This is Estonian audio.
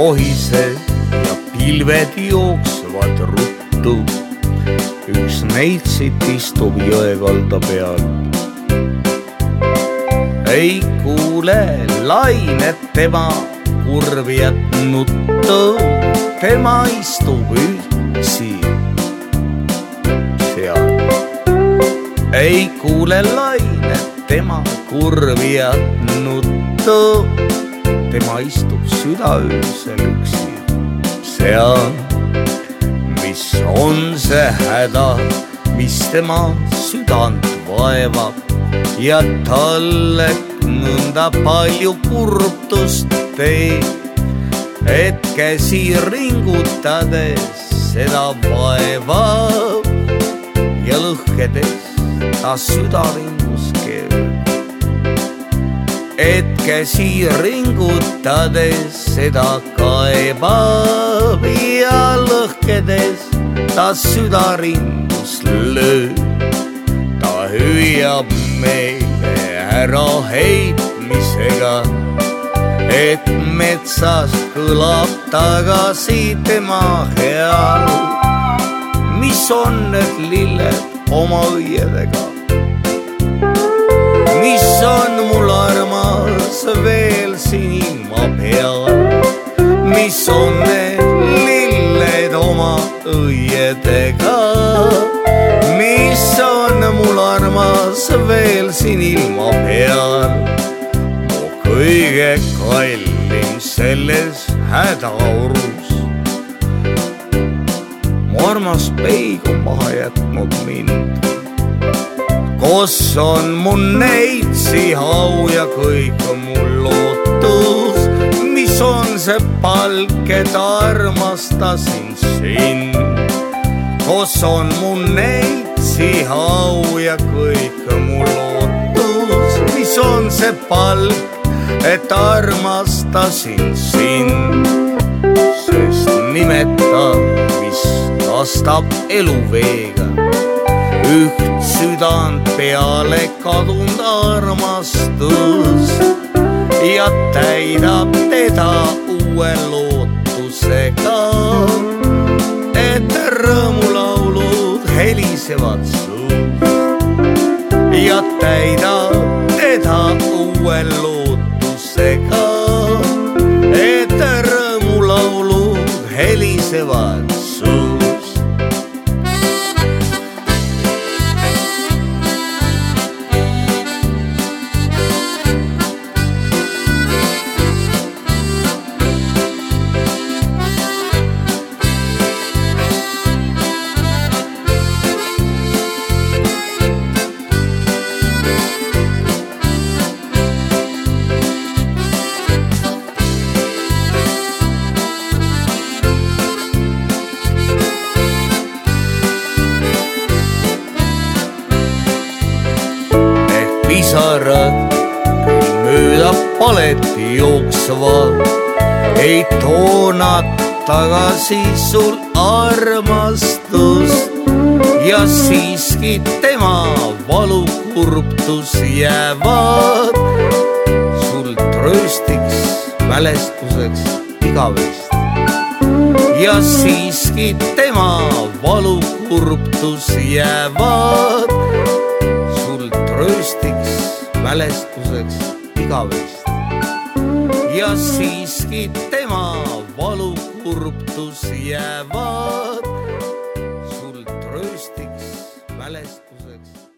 kohiseb ja pilved jooksevad ruttu. üks neitsit istub jõekalda peal. ei kuule lainet tema kurvjat nuttu, tema istub üksi seal. ei kuule lainet tema kurvjat nuttu, tema istub südaöösel üksi seal. mis on see häda, mis tema südant vaevab ja talle nõnda palju kurbtust teeb, et käsi ringutades seda vaevab ja lõhkedes ta südaringus keerab. Et käsi ringutades seda kaebab ja lõhkedes ta südaringus lööb. ta hüüab meile ära heitmisega et metsas kõlab tagasi tema heal. mis on need lilled oma õiedega? Armas veel siin ilma peal? mis on need lilled oma õiedega? mis on mul armas veel siin ilma peal? kõige kallim selles hädaorus. mu armas peig on maha jätnud mind. Kus on mu neitsi au ja kõik on mul lootus, mis on see palk, et armastasin sind. kus on mu neitsi au ja kõik on mul lootus, mis on see palk et armastasin sind, sest nimeta, mis kastab eluveega üht südant peale kadunud armastus ja täidab teda uue lootusega, et rõõmulaulud helisevad suus ja täidab teda uue lootusega et rõõmulaulud helisevad suus. Pisarad mööda paleti jooksvad, ei too nad tagasi sul armastust ja siiski tema valukurbtus jäävad sul trööstiks, mälestuseks igavesti. ja siiski tema valukurbtus jäävad mälestuseks igavesti. ja siiski tema valukurbtus jäävad sul trööstiks, mälestuseks